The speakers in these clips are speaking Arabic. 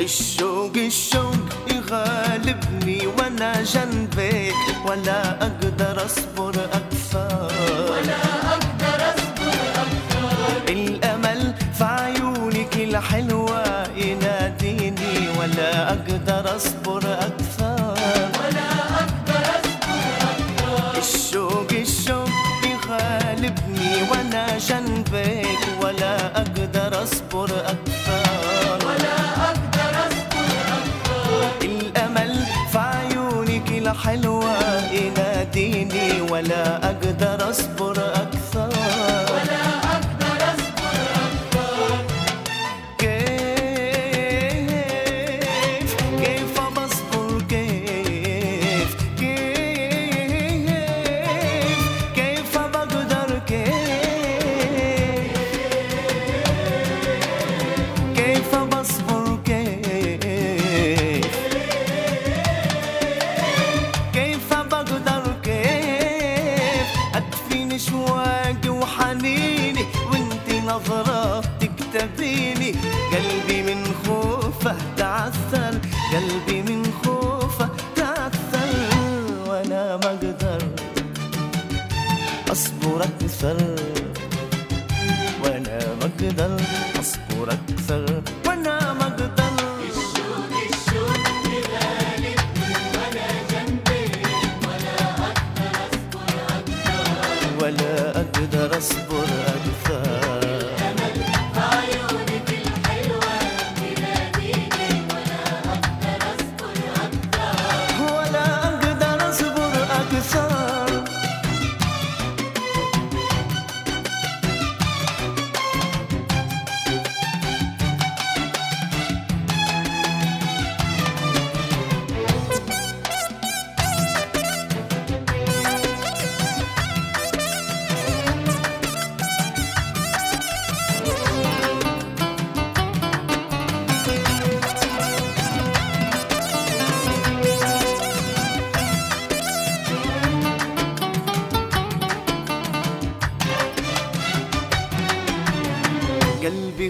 الشوق الشوق يغالبني وأنا جنبك ولا أقدر أصبر أكثر. ولا أقدر أصبر أكثر. الأمل في عيونك الحلوة يناديني. ولا أقدر أصبر أكثر. ولا أقدر أصبر أكثر. الشوق الشوق يغالبني وأنا جنبك. ولا أقدر أصبر أكثر. يناديني ولا أقدر اصبر خوفه تعثر قلبي من خوفه تعثر وأنا ما أقدر أصبر أكثر. وأنا ما أقدر أصبر أكثر. وأنا ما أقدر. ولا أقدر أصبر.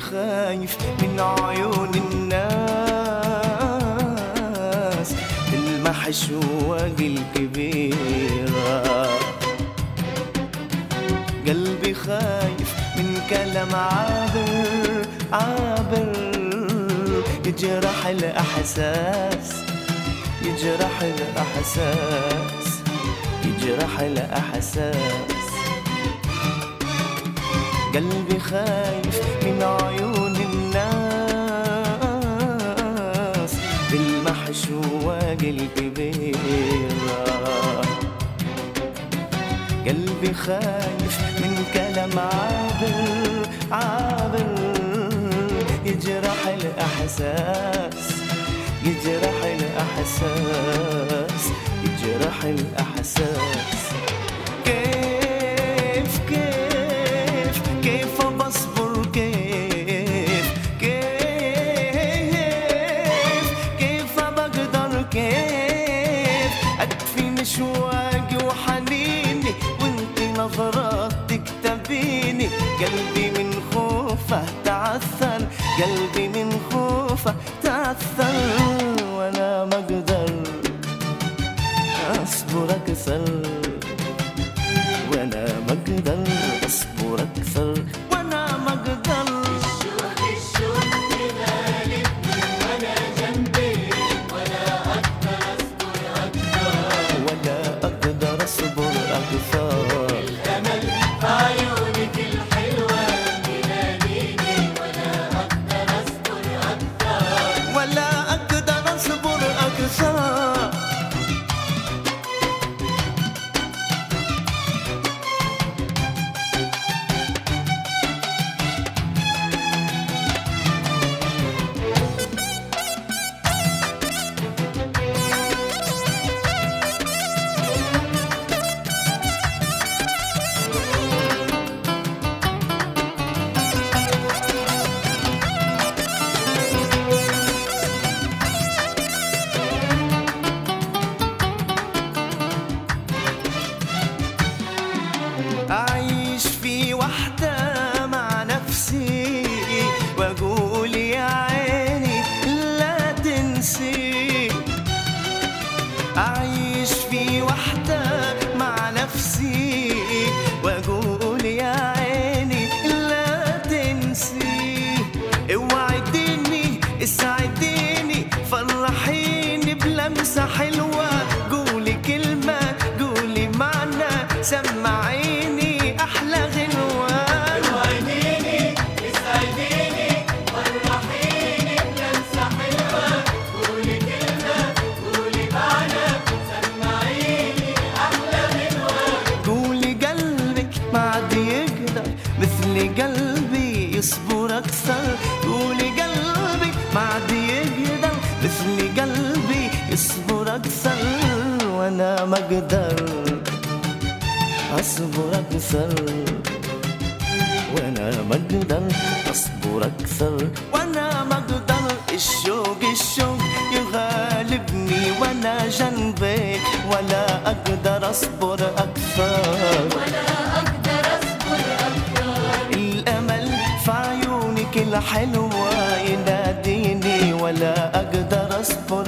خايف من عيون الناس المحشوق الكبيرة قلبي خايف من كلام عابر عابر. يجرح الأحساس يجرح الأحساس يجرح الأحساس. قلبي خايف من عيون الناس. بالمحشواق الكبيرة قلبي خايف من كلام عابر عابر يجرح الأحساس يجرح الأحساس يجرح الأحساس. قلبي أكثر وأنا ما أقدر. أصبر أكثر وأنا ما أقدر. أصبر أكثر وأنا ما أقدر. الشوق الشوق يغالبني وأنا جنبك ولا أقدر أصبر أكثر. ولا أقدر أصبر أكثر. الأمل في عيونك الحلوة يناديني ولا أقدر أصبر